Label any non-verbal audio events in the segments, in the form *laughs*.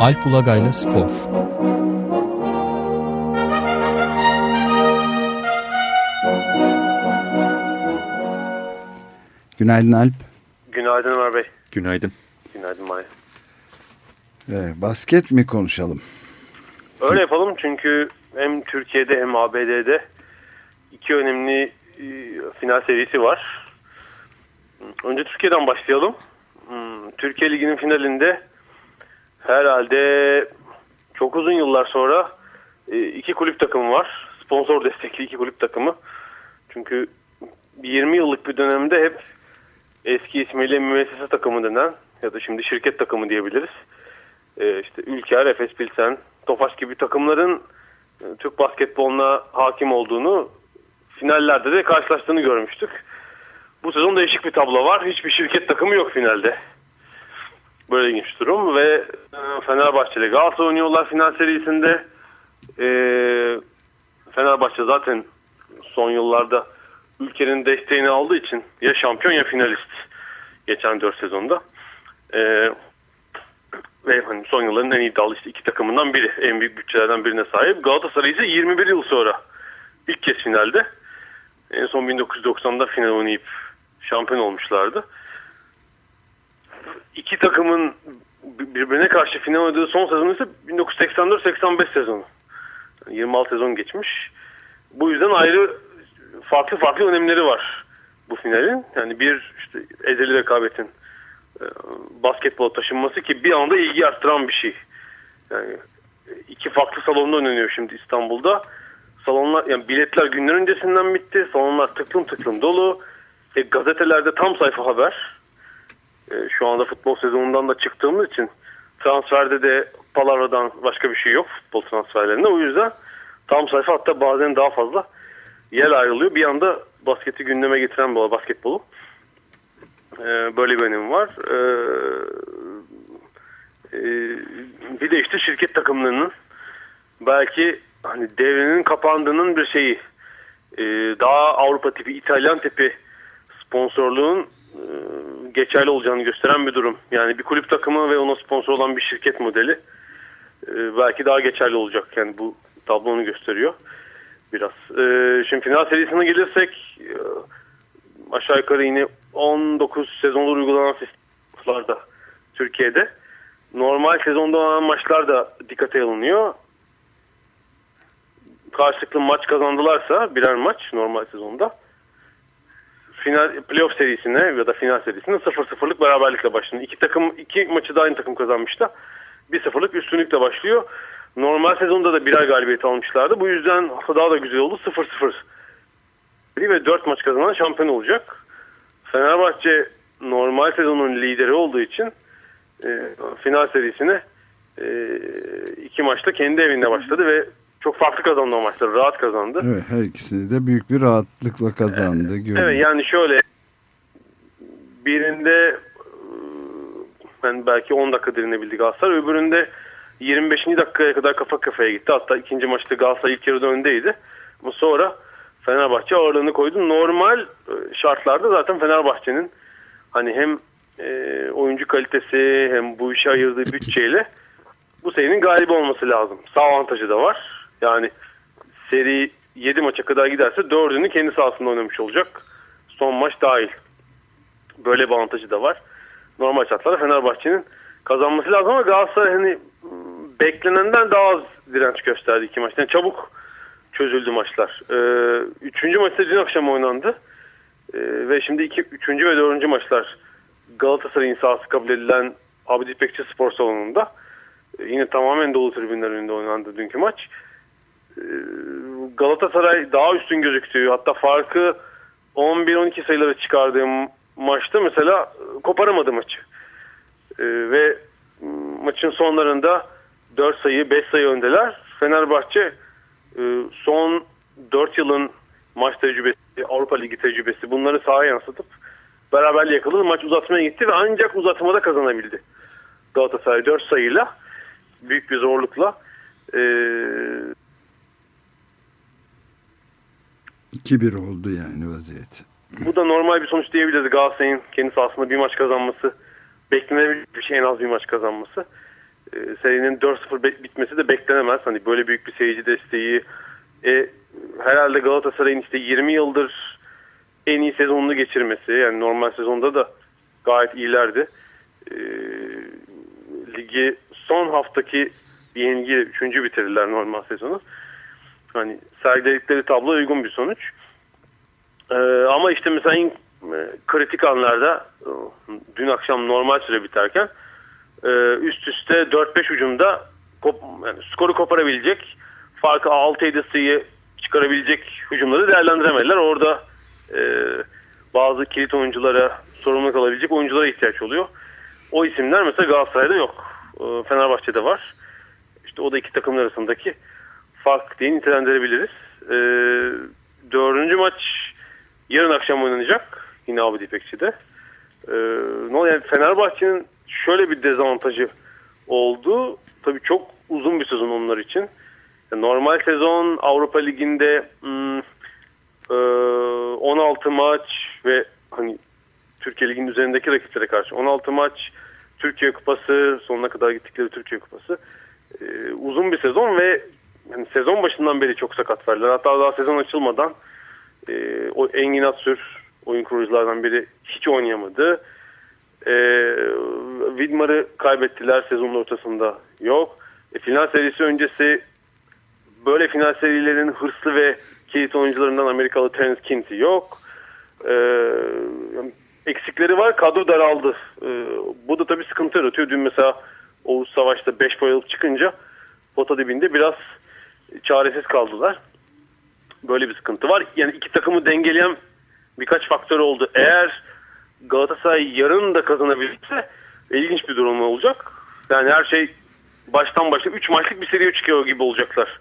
Alp Ulagay'la Spor Günaydın Alp. Günaydın Ömer Bey. Günaydın. Günaydın Maya. Ee, basket mi konuşalım? Öyle yapalım çünkü hem Türkiye'de hem ABD'de iki önemli e, final serisi var. Önce Türkiye'den başlayalım. Hmm, Türkiye Ligi'nin finalinde herhalde çok uzun yıllar sonra e, iki kulüp takımı var. Sponsor destekli iki kulüp takımı. Çünkü 20 yıllık bir dönemde hep eski ismiyle müessese takımı denen ya da şimdi şirket takımı diyebiliriz. Ee, işte Ülker, Efes Pilsen, Tofaş gibi takımların e, Türk basketboluna hakim olduğunu finallerde de karşılaştığını görmüştük. Bu sezon değişik bir tablo var. Hiçbir şirket takımı yok finalde. Böyle ilginç durum ve e, Fenerbahçe ile Galatasaray oynuyorlar final serisinde. E, Fenerbahçe zaten son yıllarda ülkenin desteğini aldığı için ya şampiyon ya finalist geçen 4 sezonda. Ee, ve hani son yılların en iddialı işte iki takımından biri. En büyük bütçelerden birine sahip. Galatasaray ise 21 yıl sonra ilk kez finalde. En son 1990'da final oynayıp şampiyon olmuşlardı. İki takımın birbirine karşı final oynadığı son sezonu ise 1984-85 sezonu. 26 sezon geçmiş. Bu yüzden ayrı farklı farklı önemleri var bu finalin. Yani bir işte ezeli rekabetin e, basketbol taşınması ki bir anda ilgi arttıran bir şey. Yani iki farklı salonda oynanıyor şimdi İstanbul'da. Salonlar yani biletler günler öncesinden bitti. Salonlar tıklım tıklım dolu. E, gazetelerde tam sayfa haber. E, şu anda futbol sezonundan da çıktığımız için transferde de palavradan başka bir şey yok futbol transferlerinde. O yüzden tam sayfa hatta bazen daha fazla yer ayrılıyor. Bir anda basketi gündeme getiren bu basketbolu. Ee, böyle bir önemi var. Ee, e, bir de işte şirket takımlarının belki hani devrinin kapandığının bir şeyi. Ee, daha Avrupa tipi, İtalyan tipi sponsorluğun e, geçerli olacağını gösteren bir durum. Yani bir kulüp takımı ve ona sponsor olan bir şirket modeli e, belki daha geçerli olacak. Yani bu tablonu gösteriyor biraz. Ee, şimdi final serisine gelirsek e, aşağı yukarı yine 19 sezonda uygulanan sistemlerde Türkiye'de. Normal sezonda olan maçlar da dikkate alınıyor. Karşılıklı maç kazandılarsa birer maç normal sezonda final playoff serisine ya da final serisine 0-0'lık beraberlikle başlıyor. İki takım iki maçı da aynı takım kazanmıştı. 1-0'lık üstünlükle başlıyor. Normal sezonda da birer galibiyet almışlardı. Bu yüzden daha da güzel oldu. 0-0 ve 4 maç kazanan şampiyon olacak. Fenerbahçe normal sezonun lideri olduğu için e, final serisine e, iki maçta kendi evinde başladı ve çok farklı kazandı o maçları. Rahat kazandı. Evet her ikisini de büyük bir rahatlıkla kazandı. Evet, evet yani şöyle birinde ben belki 10 dakika dirinebildi Galatasaray. Öbüründe 25. dakikaya kadar kafa kafaya gitti. Hatta ikinci maçta Galatasaray ilk yarıda öndeydi. Ama sonra Fenerbahçe ağırlığını koydu. Normal e, şartlarda zaten Fenerbahçe'nin hani hem e, oyuncu kalitesi hem bu işe ayırdığı *laughs* bütçeyle bu serinin galibi olması lazım. Sağ avantajı da var. Yani seri 7 maça kadar giderse 4'ünü kendi sahasında oynamış olacak. Son maç dahil. Böyle bir avantajı da var. Normal şartlarda Fenerbahçe'nin kazanması lazım ama Galatasaray hani beklenenden daha az direnç gösterdi iki maçta. Yani çabuk çözüldü maçlar. Ee, üçüncü maçta dün akşam oynandı. Ee, ve şimdi iki, üçüncü ve dördüncü maçlar Galatasaray'ın sahası kabul edilen Abdi Spor Salonu'nda. Ee, yine tamamen dolu tribünler önünde oynandı dünkü maç. Ee, Galatasaray daha üstün gözüktüğü hatta farkı 11-12 sayıları çıkardığım maçta mesela koparamadı maçı. Ee, ve maçın sonlarında 4 sayı 5 sayı öndeler. Fenerbahçe e, son 4 yılın maç tecrübesi, Avrupa Ligi tecrübesi bunları sahaya yansıtıp beraberliğe yakaladı. Maç uzatmaya gitti ve ancak uzatmada kazanabildi. Galatasaray 4 sayıyla büyük bir zorlukla e, 2-1 oldu yani vaziyet. Bu da normal bir sonuç diyebiliriz. Galatasaray'ın kendi sahasında bir maç kazanması beklenebilir bir şey en az bir maç kazanması. e, serinin 4-0 bitmesi de beklenemez. Hani böyle büyük bir seyirci desteği. E, herhalde Galatasaray'ın işte 20 yıldır en iyi sezonunu geçirmesi. Yani normal sezonda da gayet iyilerdi. E, ligi son haftaki bir yenilgi 3. bitirirler normal sezonu. Hani sergiledikleri tablo uygun bir sonuç. Ee, ama işte mesela e, kritik anlarda e, dün akşam normal süre biterken e, üst üste 4-5 ucumda kop, yani skoru koparabilecek farkı 6-7 sayı çıkarabilecek hücumları değerlendiremediler. Orada e, bazı kilit oyunculara sorumluluk alabilecek oyunculara ihtiyaç oluyor. O isimler mesela Galatasaray'da yok. E, Fenerbahçe'de var. İşte o da iki takım arasındaki fark diye nitelendirebiliriz. E, dördüncü maç yarın akşam oynanacak. Yine Abdi İpekçi'de. E, ne yani Fenerbahçe'nin şöyle bir dezavantajı oldu. Tabii çok uzun bir sezon onlar için. Normal sezon Avrupa Ligi'nde hmm, e, 16 maç ve hani Türkiye Ligi'nin üzerindeki rakiplere karşı 16 maç Türkiye Kupası sonuna kadar gittikleri Türkiye Kupası e, uzun bir sezon ve yani sezon başından beri çok sakat verdiler. Hatta daha sezon açılmadan e, o Engin Atsür oyun kuruculardan biri hiç oynayamadı. E, Widmar'ı kaybettiler sezonun ortasında yok. E, final serisi öncesi böyle final serilerin hırslı ve kilit oyuncularından Amerikalı Terence Kinsey yok. E, eksikleri var. Kadro daraldı. E, bu da tabii sıkıntı yaratıyor. Dün mesela Oğuz Savaş'ta 5 boyalık çıkınca pota dibinde biraz çaresiz kaldılar. Böyle bir sıkıntı var. Yani iki takımı dengeleyen birkaç faktör oldu. Eğer Galatasaray yarın da kazanabilirse ilginç bir durum olacak. Yani her şey baştan başa 3 maçlık bir seriye çıkıyor gibi olacaklar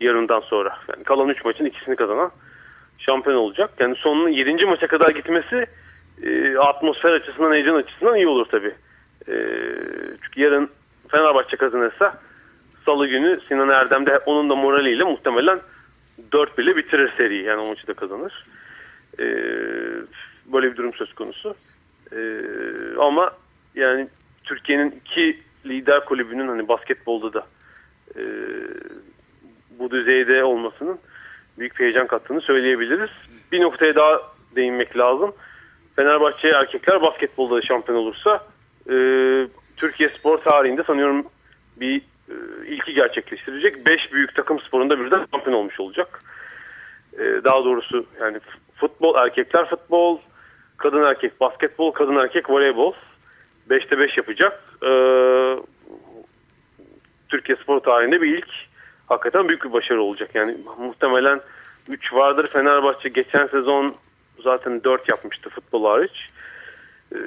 yarından sonra. Yani kalan 3 maçın ikisini kazanan şampiyon olacak. Yani sonunun 7. maça kadar gitmesi e, atmosfer açısından, heyecan açısından iyi olur tabii. E, çünkü yarın Fenerbahçe kazanırsa salı günü Sinan Erdem de onun da moraliyle muhtemelen 4 bile bitirir seriyi. Yani o maçı da kazanır. E, böyle bir durum söz konusu. E, ama yani Türkiye'nin iki lider kulübünün hani basketbolda da e, bu düzeyde olmasının büyük bir heyecan kattığını söyleyebiliriz. Bir noktaya daha değinmek lazım. Fenerbahçe erkekler basketbolda şampiyon olursa e, Türkiye spor tarihinde sanıyorum bir ilki gerçekleştirecek. Beş büyük takım sporunda birden şampiyon olmuş olacak. E, daha doğrusu yani futbol, erkekler futbol, kadın erkek basketbol, kadın erkek voleybol. Beşte beş yapacak. E, Türkiye spor tarihinde bir ilk. Hakikaten büyük bir başarı olacak. Yani muhtemelen 3 vardır. Fenerbahçe geçen sezon zaten 4 yapmıştı futbol hariç. E,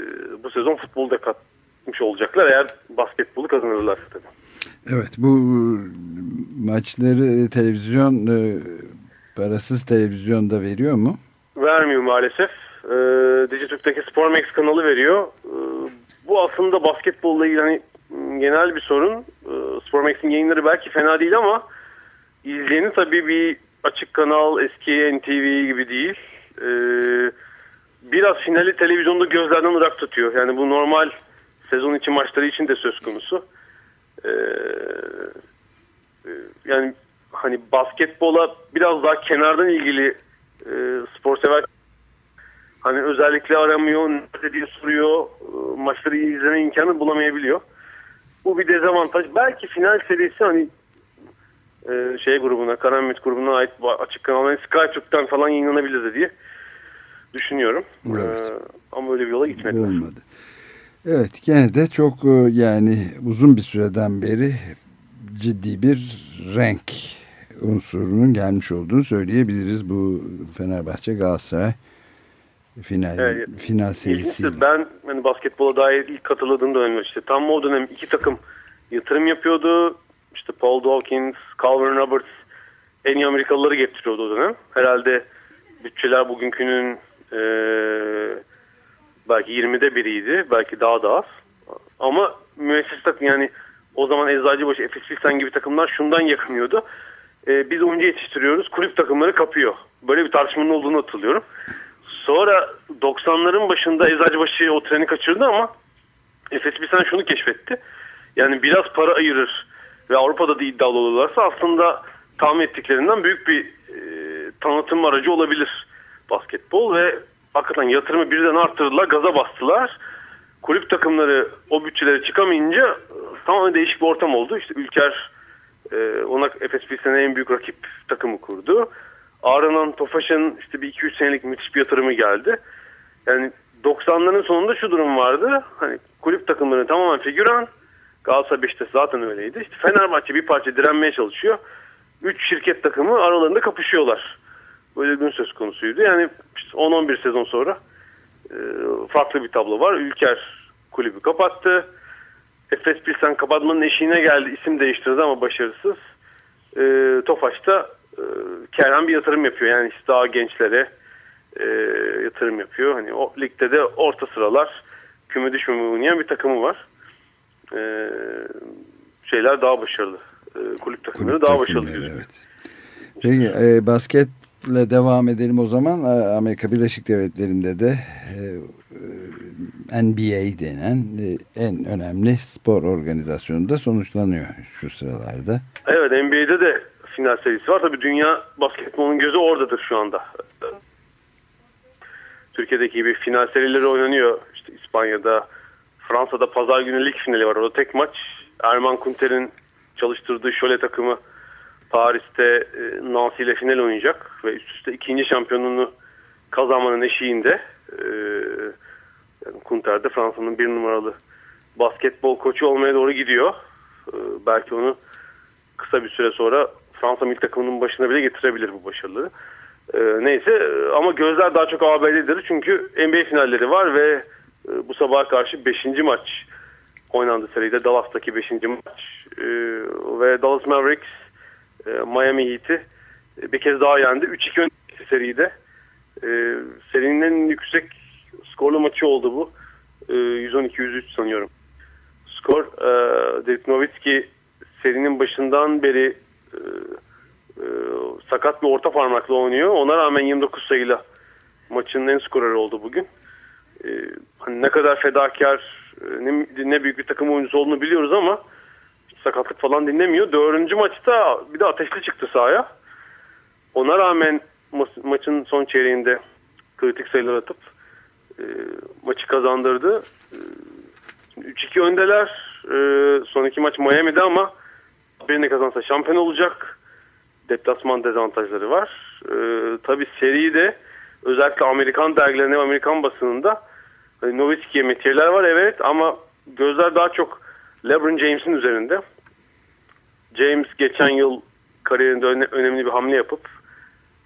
bu sezon futbolda katmış olacaklar eğer basketbolu kazanırlar tabii. Evet bu maçları televizyon e, parasız televizyonda veriyor mu? Vermiyor maalesef. E, Dijitürk'teki Spormax kanalı veriyor. E, bu aslında basketbolla ilgili hani genel bir sorun. E, Spormax'in yayınları belki fena değil ama izleyeni tabii bir açık kanal eski NTV gibi değil. E, biraz finali televizyonda gözlerden ırak tutuyor. Yani bu normal sezon içi maçları için de söz konusu. Ee, yani hani basketbola biraz daha kenardan ilgili e, spor sever hani özellikle aramıyor, nerede diye soruyor, e, maçları izleme imkanı bulamayabiliyor. Bu bir dezavantaj. Belki final serisi hani e, şey grubuna, Karamüt grubuna ait açık kanalların SkyTürk'ten falan yayınlanabilirdi diye düşünüyorum. Evet. Ee, ama öyle bir yola gitmedi. Olmadı. Evet gene de çok e, yani uzun bir süreden beri ciddi bir renk unsurunun gelmiş olduğunu söyleyebiliriz bu Fenerbahçe Galatasaray final evet, final serisiyle. Ben hani basketbola dair ilk katıldığım dönem işte tam o dönem iki takım yatırım yapıyordu. İşte Paul Dawkins, Calvin Roberts en iyi Amerikalıları getiriyordu o dönem. Herhalde bütçeler bugünkünün e, belki 20'de biriydi. Belki daha da az. Ama müesses takım yani o zaman Eczacıbaşı, Efes Pilsen gibi takımlar şundan yakınıyordu. Ee, biz oyuncu yetiştiriyoruz. Kulüp takımları kapıyor. Böyle bir tartışmanın olduğunu hatırlıyorum. Sonra 90'ların başında Eczacıbaşı o treni kaçırdı ama Efes Pilsen şunu keşfetti. yani biraz para ayırır ve Avrupa'da da iddialı olurlarsa aslında tahmin ettiklerinden büyük bir e, tanıtım aracı olabilir basketbol ve hakikaten yatırımı birden arttırdılar, gaza bastılar. Kulüp takımları o bütçelere çıkamayınca e, tamamen değişik bir ortam oldu. İşte Ülker e, ona Efes Pilsen'e en büyük rakip takımı kurdu. Ardından Tofaş'ın işte bir 2-3 senelik müthiş bir yatırımı geldi. Yani 90'ların sonunda şu durum vardı. Hani kulüp takımları tamamen figüran. Galatasaray Beşiktaş zaten öyleydi. İşte Fenerbahçe bir parça direnmeye çalışıyor. Üç şirket takımı aralarında kapışıyorlar. Böyle bir gün söz konusuydu. Yani işte 10-11 sezon sonra e, farklı bir tablo var. Ülker kulübü kapattı. Efes Pilsen kapatmanın eşiğine geldi. İsim değiştirdi ama başarısız. E, Tofaş da e, Kerem bir yatırım yapıyor. Yani işte daha gençlere e, yatırım yapıyor. Hani o ligde de orta sıralar küme düşmeme oynayan bir takımı var. E, şeyler daha başarılı. E, kulüp takımları Kulüp daha takımları, başarılı gözüküyor. Evet. Peki e, basketle devam edelim o zaman. Amerika Birleşik Devletleri'nde de e, e, NBA denen e, en önemli spor organizasyonunda sonuçlanıyor şu sıralarda. Evet NBA'de de final serisi var. Tabii dünya basketbolunun gözü oradadır şu anda. Türkiye'deki gibi final serileri oynanıyor. İşte İspanya'da, Fransa'da pazar günü lig finali var. Orada tek maç. Erman Kunter'in çalıştırdığı şöyle takımı Paris'te e, Nancy ile final oynayacak ve üst üste ikinci şampiyonluğunu kazanmanın eşiğinde e, yani Kunter de Fransa'nın bir numaralı basketbol koçu olmaya doğru gidiyor. E, belki onu kısa bir süre sonra Fransa milli takımının başına bile getirebilir bu başarıları. E, neyse ama gözler daha çok ABD'dir çünkü NBA finalleri var ve bu sabaha karşı 5. maç oynandı seride Dallas'taki 5. maç ve Dallas Mavericks e, Miami Heat'i e, bir kez daha yendi. 3-2 ön seride. E, serinin en yüksek skorlu maçı oldu bu. E, 112-103 sanıyorum. Skor e, Dirk Nowitzki serinin başından beri e, e, sakat bir orta parmakla oynuyor. Ona rağmen 29 sayıyla maçın en skoreri oldu bugün. E, hani ne kadar fedakar, ne, ne büyük bir takım oyuncusu olduğunu biliyoruz ama sakatlık falan dinlemiyor. Dördüncü maçta bir de ateşli çıktı sahaya. Ona rağmen ma- maçın son çeyreğinde kritik sayılar atıp e, maçı kazandırdı. E, 3-2 öndeler. E, son iki maç Miami'de ama birini kazansa şampiyon olacak. Deplasman dezavantajları var. E, tabii seriyi de özellikle Amerikan dergilerinde Amerikan basınında hani Nowitzki'ye metiyeler var evet ama gözler daha çok LeBron James'in üzerinde. James geçen yıl kariyerinde öne- önemli bir hamle yapıp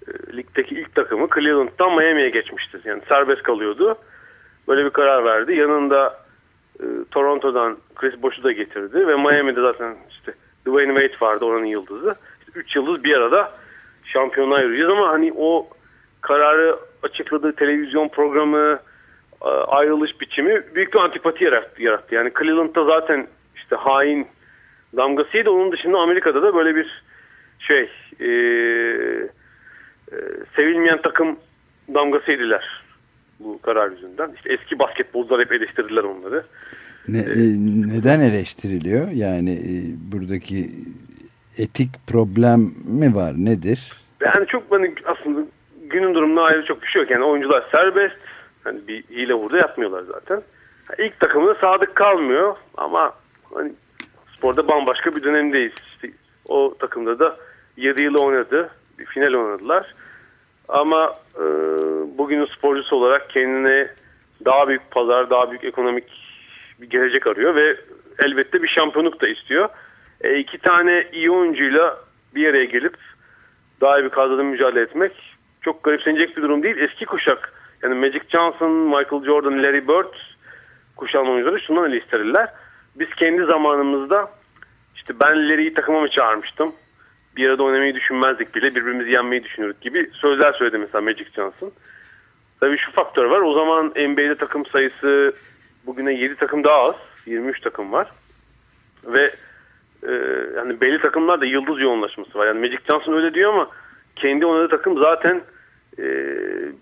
e, ligdeki ilk takımı Cleveland'dan Miami'ye geçmişti. Yani serbest kalıyordu. Böyle bir karar verdi. Yanında e, Toronto'dan Chris Bosh'u da getirdi ve Miami'de zaten işte Dwayne Wade vardı oranın yıldızı. İşte üç yıldız bir arada şampiyonluğa yürüyeceğiz ama hani o kararı açıkladığı televizyon programı e, ayrılış biçimi büyük bir antipati yarattı. yarattı. Yani Cleveland'da zaten işte hain damgasıydı. Onun dışında Amerika'da da böyle bir şey e, e, sevilmeyen takım damgasıydılar bu karar yüzünden. İşte eski basketbolcular hep eleştirdiler onları. Ne, e, neden eleştiriliyor? Yani e, buradaki etik problem mi var? Nedir? Yani çok hani aslında günün durumuna ayrı çok bir şey yok. Yani oyuncular serbest. Hani bir hile burada yapmıyorlar zaten. İlk takımına sadık kalmıyor ama hani sporda bambaşka bir dönemdeyiz. İşte o takımda da 7 yıl oynadı. Bir final oynadılar. Ama e, bugünün sporcusu olarak kendine daha büyük pazar, daha büyük ekonomik bir gelecek arıyor ve elbette bir şampiyonluk da istiyor. E, iki tane iyi oyuncuyla bir araya gelip daha iyi bir kadroda mücadele etmek çok garipsenecek bir durum değil. Eski kuşak yani Magic Johnson, Michael Jordan, Larry Bird kuşağın oyuncuları şundan eleştirirler. Biz kendi zamanımızda işte ben Larry'i takıma mı çağırmıştım? Bir arada oynamayı düşünmezdik bile birbirimizi yenmeyi düşünürdük gibi sözler söyledi mesela Magic Johnson. Tabii şu faktör var. O zaman NBA'de takım sayısı bugüne 7 takım daha az. 23 takım var. Ve e, yani belli takımlarda yıldız yoğunlaşması var. Yani Magic Johnson öyle diyor ama kendi oynadığı takım zaten e,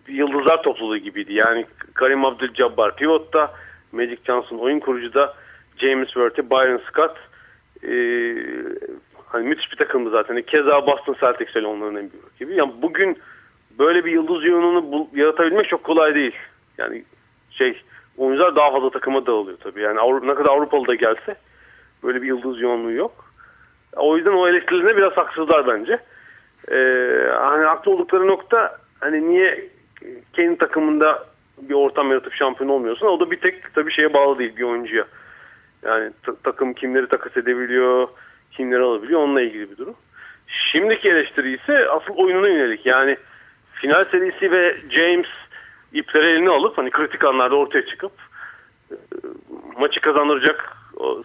yıldızlar topluluğu gibiydi. Yani Karim Abdul-Jabbar pivotta, Magic Johnson oyun kurucuda, James Worthy, Byron Scott e, hani müthiş bir takımdı zaten. Keza Boston Celtics öyle onların en büyük gibi. Yani bugün böyle bir yıldız yoğunluğunu yaratabilmek çok kolay değil. Yani şey oyuncular daha fazla takıma dağılıyor tabii. Yani Avrupa, ne kadar Avrupalı da gelse böyle bir yıldız yoğunluğu yok. O yüzden o eleştirilerine biraz haksızlar bence. Ee, hani haklı oldukları nokta hani niye kendi takımında bir ortam yaratıp şampiyon olmuyorsun? O da bir tek tabii şeye bağlı değil bir oyuncuya. Yani takım kimleri takas edebiliyor, kimleri alabiliyor onunla ilgili bir durum. Şimdiki eleştiri ise asıl oyununa yönelik. Yani final serisi ve James ipleri eline alıp hani kritik anlarda ortaya çıkıp e, maçı kazandıracak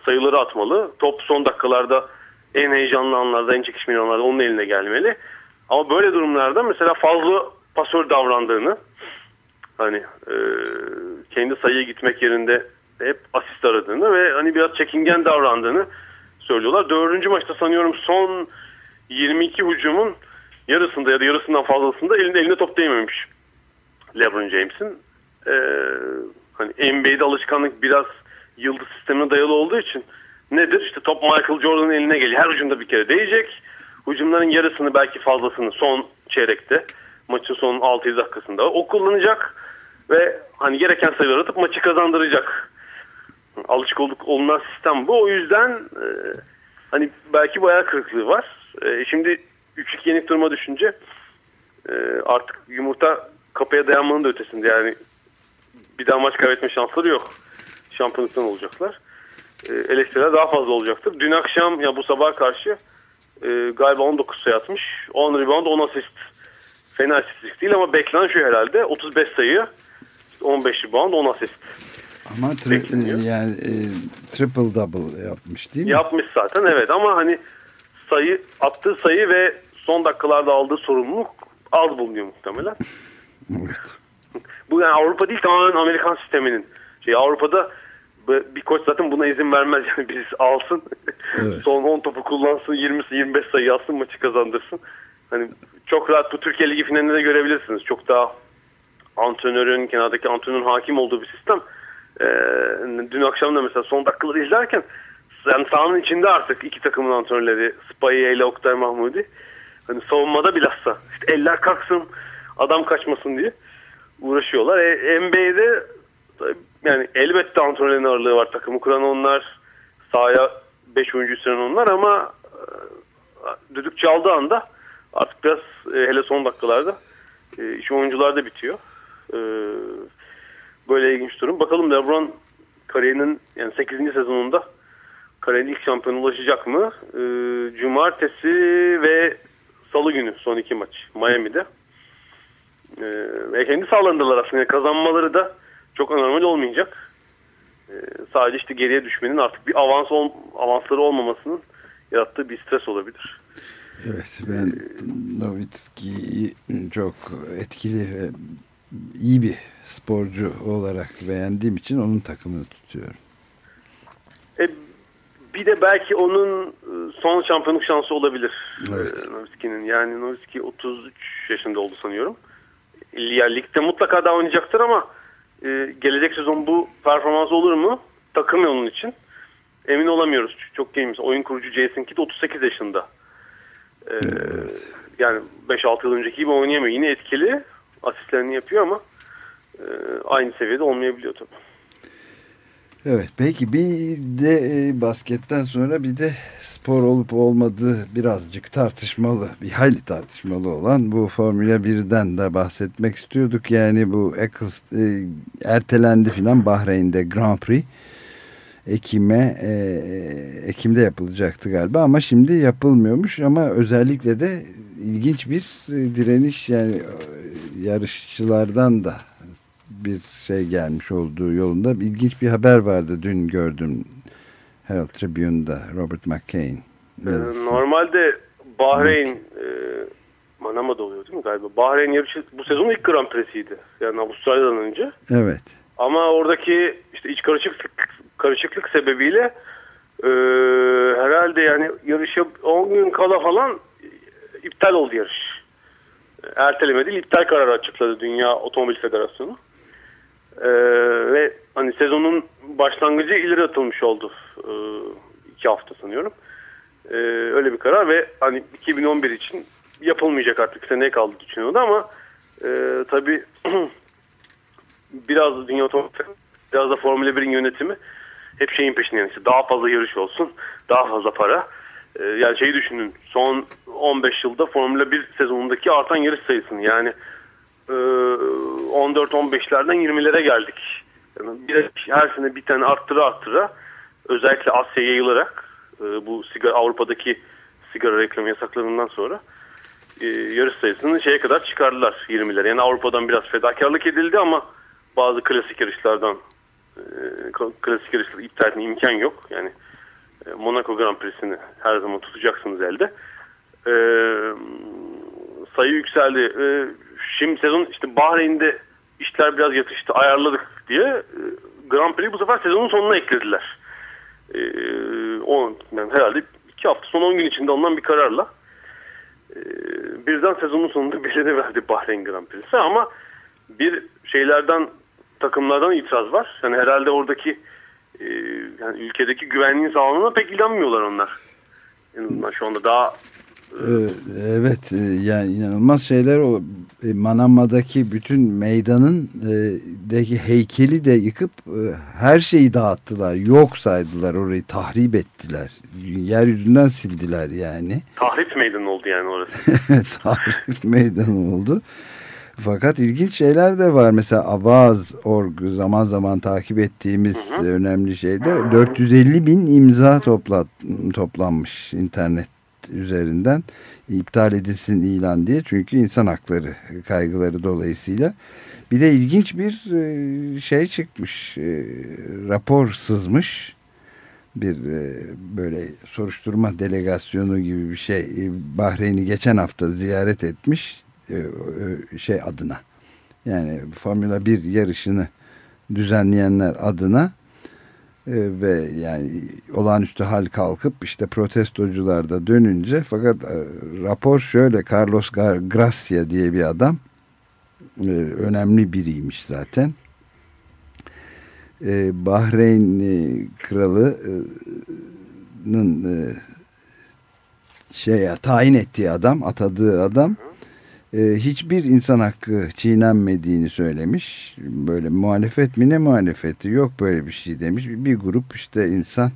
sayıları atmalı. Top son dakikalarda en heyecanlı anlarda, en çekişmeli anlarda onun eline gelmeli. Ama böyle durumlarda mesela fazla pasör davrandığını hani e, kendi sayıya gitmek yerinde hep asist aradığını ve hani biraz çekingen davrandığını söylüyorlar. Dördüncü maçta sanıyorum son 22 hücumun yarısında ya da yarısından fazlasında elinde eline top değmemiş LeBron James'in. Ee, hani NBA'de alışkanlık biraz yıldız sistemine dayalı olduğu için nedir? İşte top Michael Jordan'ın eline geliyor. Her hücumda bir kere değecek. Hücumların yarısını belki fazlasını son çeyrekte maçın son 6 dakikasında o kullanacak ve hani gereken sayıları atıp maçı kazandıracak. Alışık olduk olunan sistem bu. O yüzden e, hani belki bayağı kırıklığı var. E, şimdi 3-2 yenik duruma düşünce e, artık yumurta kapıya dayanmanın da ötesinde yani bir daha maç kaybetme şansları yok. Şampiyonluktan olacaklar. E, eleştiriler daha fazla olacaktır. Dün akşam ya bu sabah karşı e, galiba 19 sayı atmış. 10 rebound 10 asist. Fena istatistik değil ama beklenen şu herhalde 35 sayı 15 rebound 10 asist. Ama tri yani e, triple double yapmış değil mi? Yapmış zaten evet ama hani sayı attığı sayı ve son dakikalarda aldığı sorumluluk az bulunuyor muhtemelen. *laughs* evet. Bu yani Avrupa değil tamamen Amerikan sisteminin. Şey Avrupa'da bir koç zaten buna izin vermez yani *laughs* biz alsın. Evet. Son 10 topu kullansın 20 25 sayı alsın maçı kazandırsın. Hani çok rahat bu Türkiye Ligi finalinde de görebilirsiniz. Çok daha antrenörün, kenardaki antrenörün hakim olduğu bir sistem. Ee, dün akşam da mesela son dakikaları izlerken yani sahanın içinde artık iki takımın antrenörleri Spaye ile Oktay Mahmudi hani savunmada bilhassa işte eller kalksın adam kaçmasın diye uğraşıyorlar. E, NBA'de yani elbette antrenörlerin ağırlığı var. Takımı kuran onlar sahaya 5 oyuncu süren onlar ama e, düdük çaldığı anda artık biraz e, hele son dakikalarda e, iş oyuncularda bitiyor. E, böyle ilginç durum. Bakalım LeBron kariyerinin yani 8. sezonunda kariyerin ilk şampiyonu ulaşacak mı? E, cumartesi ve salı günü son iki maç Miami'de. E, ve kendi sağlandılar aslında. Yani kazanmaları da çok anormal olmayacak. E, sadece işte geriye düşmenin artık bir avans ol, avansları olmamasının yarattığı bir stres olabilir. Evet ben Novitski'yi çok etkili ve iyi bir sporcu olarak beğendiğim için onun takımını tutuyorum. E, bir de belki onun e, son şampiyonluk şansı olabilir. Evet. E, Novitski'nin. Yani Novitski 33 yaşında oldu sanıyorum. Ya, ligde mutlaka daha oynayacaktır ama e, gelecek sezon bu performans olur mu? Takım onun için. Emin olamıyoruz. Çok genç. Oyun kurucu Jason Kidd 38 yaşında. Ee, evet. Yani 5-6 yıl önceki gibi oynayamıyor. Yine etkili. Asistlerini yapıyor ama e, aynı seviyede olmayabiliyor tabii. Evet peki bir de e, basketten sonra bir de spor olup olmadığı birazcık tartışmalı bir hayli tartışmalı olan bu Formula 1'den de bahsetmek istiyorduk. Yani bu Eccles, e, ertelendi filan Bahreyn'de Grand Prix. Ekim'e e, Ekim'de yapılacaktı galiba ama şimdi yapılmıyormuş ama özellikle de ilginç bir e, direniş yani yarışçılardan da bir şey gelmiş olduğu yolunda ilginç bir haber vardı dün gördüm Herald Tribune'da Robert McCain. Ee, normalde Bahreyn e, Manama'da oluyor değil mi galiba? Bahreyn yarışı bu sezon ilk Grand Prix'siydi. Yani Avustralya'dan önce. Evet. Ama oradaki işte iç karışıklık karışıklık sebebiyle e, herhalde yani yarışa 10 gün kala falan iptal oldu yarış. Erteleme değil iptal kararı açıkladı Dünya Otomobil Federasyonu. E, ve hani sezonun başlangıcı ileri atılmış oldu. E, iki hafta sanıyorum. E, öyle bir karar ve hani 2011 için yapılmayacak artık seneye kaldı düşünüyordu ama e, tabii *clears throat* biraz dünya otomotiv biraz da Formula 1'in yönetimi hep şeyin peşinde yani işte daha fazla yarış olsun, daha fazla para. Ee, yani şeyi düşünün son 15 yılda Formula 1 sezonundaki artan yarış sayısını yani e, 14-15'lerden 20'lere geldik. Bir, her sene bir tane arttıra arttıra özellikle Asya'ya yayılarak e, bu sigara Avrupa'daki sigara reklamı yasaklarından sonra e, yarış sayısını şeye kadar çıkardılar 20'lere. Yani Avrupa'dan biraz fedakarlık edildi ama bazı klasik yarışlardan e, klasik yarışları iptal etme imkan yok. Yani e, Monaco Grand Prix'sini her zaman tutacaksınız elde. E, sayı yükseldi. E, şimdi sezon işte Bahreyn'de işler biraz yatıştı ayarladık diye e, Grand Prix'yi bu sefer sezonun sonuna eklediler. E, o, yani herhalde iki hafta son 10 gün içinde alınan bir kararla e, birden sezonun sonunda belirli Bahreyn Grand Prix'si ama bir şeylerden takımlardan itiraz var. Yani herhalde oradaki e, yani ülkedeki güvenliğin sağlığına pek inanmıyorlar onlar. En azından şu anda daha Evet yani inanılmaz şeyler o Manama'daki bütün meydanın deki heykeli de yıkıp her şeyi dağıttılar. Yok saydılar orayı tahrip ettiler. Yeryüzünden sildiler yani. Tahrip meydanı oldu yani orası. *laughs* tahrip meydanı oldu. Fakat ilginç şeyler de var. Mesela Abaz.org zaman zaman takip ettiğimiz hı hı. önemli şeyde 450 bin imza topla, toplanmış internet üzerinden iptal edilsin ilan diye. Çünkü insan hakları kaygıları dolayısıyla. Bir de ilginç bir e, şey çıkmış. E, rapor sızmış. Bir e, böyle soruşturma delegasyonu gibi bir şey. Bahreyn'i geçen hafta ziyaret etmiş şey adına yani Formula 1 yarışını düzenleyenler adına ve yani olağanüstü hal kalkıp işte protestocular da dönünce fakat rapor şöyle Carlos Gracia diye bir adam önemli biriymiş zaten. Bahreyn kralının şey tayin ettiği adam, atadığı adam e, hiçbir insan hakkı çiğnenmediğini söylemiş. Böyle muhalefet mi ne muhalefeti yok böyle bir şey demiş. Bir grup işte insan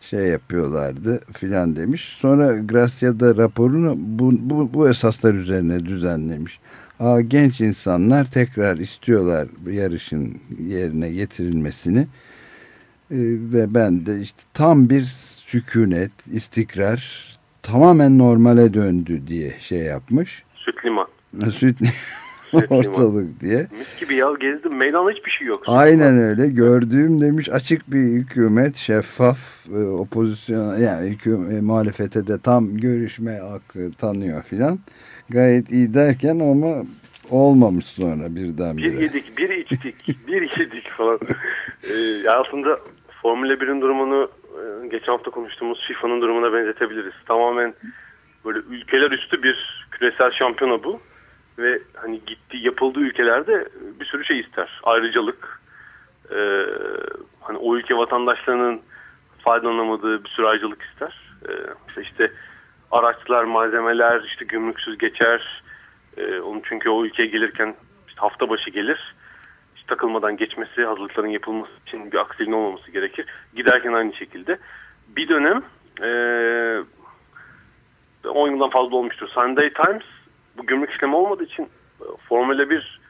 şey yapıyorlardı filan demiş. Sonra Gracia da raporunu bu, bu, bu esaslar üzerine düzenlemiş. Aa, genç insanlar tekrar istiyorlar yarışın yerine getirilmesini. Ee, ve ben de işte tam bir sükunet, istikrar tamamen normale döndü diye şey yapmış. Süt liman. *laughs* Süt ortalık diye. Mis gibi ya gezdim. Meydanda hiçbir şey yok. Aynen öyle. Gördüğüm demiş açık bir hükümet, şeffaf e, opozisyon yani hükümet, e, muhalefete de tam görüşme hakkı tanıyor filan. Gayet iyi derken ama olmamış sonra birdenbire. Bir yedik, bir içtik, *laughs* bir yedik falan. e, aslında Formula 1'in durumunu e, geçen hafta konuştuğumuz FIFA'nın durumuna benzetebiliriz. Tamamen böyle ülkeler üstü bir küresel şampiyona bu ve hani gitti yapıldığı ülkelerde bir sürü şey ister. Ayrıcalık, e, hani o ülke vatandaşlarının faydalanamadığı bir sürü ayrıcalık ister. E, işte araçlar, malzemeler işte gümrüksüz geçer. E, onun çünkü o ülkeye gelirken işte hafta başı gelir. İşte takılmadan geçmesi, hazırlıkların yapılması için bir aksiliğin olmaması gerekir. Giderken aynı şekilde. Bir dönem e, 10 yıldan fazla olmuştur. Sunday Times bu gümrük işlemi olmadığı için e, Formula 1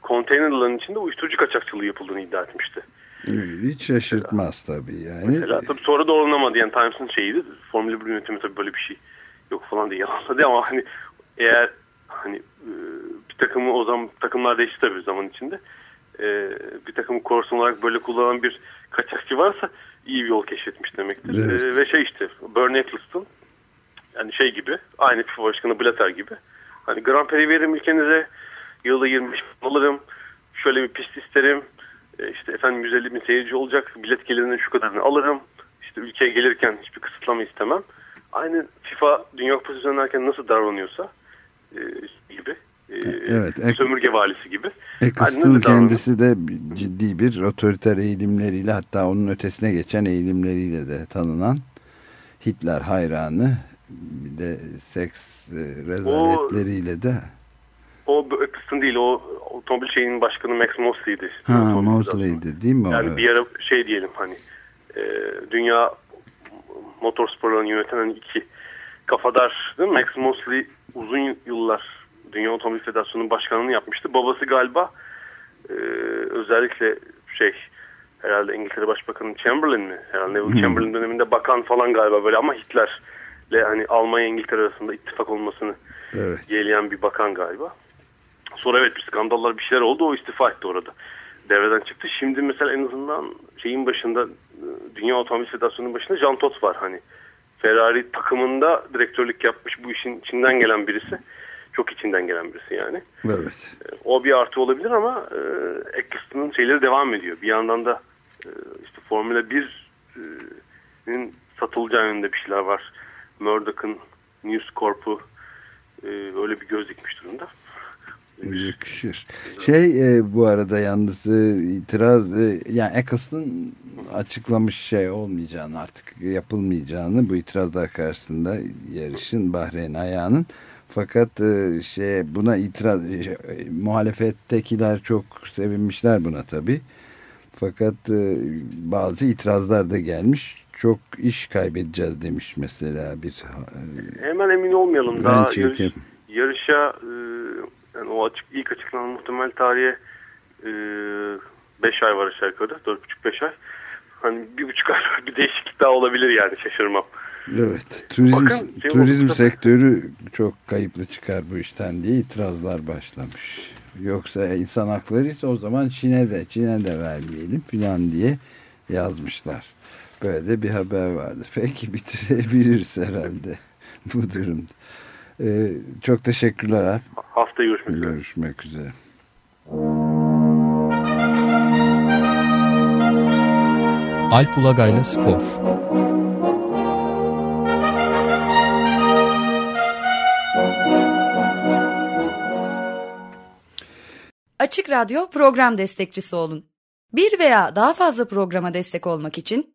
konteynerların içinde uyuşturucu kaçakçılığı yapıldığını iddia etmişti. Hiç şaşırtmaz tabii yani. Mesela tabii sonra doğrulanamadı yani Times'ın şeyiydi. Formula 1 yönetimi tabii böyle bir şey yok falan diye yalanladı ama hani eğer hani e, bir takımı o zaman takımlar değişti tabii zaman içinde. E, bir takımı korsan olarak böyle kullanan bir kaçakçı varsa iyi bir yol keşfetmiş demektir. Evet. Ve şey işte Bernie Eccleston yani şey gibi aynı FIFA başkanı Blatter gibi Hani Grand Prix veririm ülkenize. Yılda 25 alırım. Şöyle bir pist isterim. E işte efendim 150 bin seyirci olacak. Bilet gelirinin şu kadarını alırım. İşte ülkeye gelirken hiçbir kısıtlama istemem. Aynı FIFA Dünya Kupası düzenlerken nasıl davranıyorsa e, gibi e, evet, ek, sömürge valisi gibi. Eccleston kendisi de ciddi bir otoriter eğilimleriyle hatta onun ötesine geçen eğilimleriyle de tanınan Hitler hayranı bir de seks e, rezaletleriyle de o Eccleston değil o otomobil şeyinin başkanı Max Mosley'di. Ha Mosley'di değil mi o? Yani bir ara şey diyelim hani e, dünya motorsporlarını yöneten hani iki kafadar değil mi? Max Mosley uzun yıllar Dünya Otomobil Federasyonu'nun başkanlığını yapmıştı. Babası galiba e, özellikle şey herhalde İngiltere Başbakanı Chamberlain mi? Herhalde Neville hmm. Chamberlain döneminde bakan falan galiba böyle ama Hitler'le hani Almanya İngiltere arasında ittifak olmasını evet. yeğleyen bir bakan galiba. Sonra evet bir skandallar bir şeyler oldu o istifa etti orada. Devreden çıktı. Şimdi mesela en azından şeyin başında Dünya Otomobil Federasyonu'nun başında Jean Todt var hani. Ferrari takımında direktörlük yapmış bu işin içinden gelen birisi. Çok içinden gelen birisi yani. Evet. E, o bir artı olabilir ama e, Eccleston'ın şeyleri devam ediyor. Bir yandan da e, işte Formula 1'in satılacağı yönünde bir şeyler var. Murdoch'ın News Corp'u e, öyle bir göz dikmiş durumda. Yakışır. Şey e, bu arada yalnız e, itiraz e, yani Eccleston açıklamış şey olmayacağını artık yapılmayacağını bu itirazlar karşısında yarışın Bahreyn ayağının fakat e, şey buna itiraz e, muhalefettekiler çok sevinmişler buna tabi. Fakat e, bazı itirazlar da gelmiş. Çok iş kaybedeceğiz demiş mesela bir. Hemen emin olmayalım daha yarış, yarışa e, yani o açık ilk açıklanan muhtemel tarihe 5 e, ay var aşağı yukarı 4,5-5 ay. Hani bir buçuk ay bir değişiklik daha olabilir yani şaşırmam. Evet. Turizm, Bakın, şey turizm oldu, sektörü çok kayıplı çıkar bu işten diye itirazlar başlamış. Yoksa insan hakları ise o zaman Çin'e de Çin'e de vermeyelim filan diye yazmışlar. Böyle de bir haber vardı. *laughs* Peki bitirebiliriz herhalde bu durumda. Ee, çok teşekkürler. Hafta görüşmek üzere. Görüşmek üzere. Alp Ulagay'la Spor Açık Radyo program destekçisi olun. Bir veya daha fazla programa destek olmak için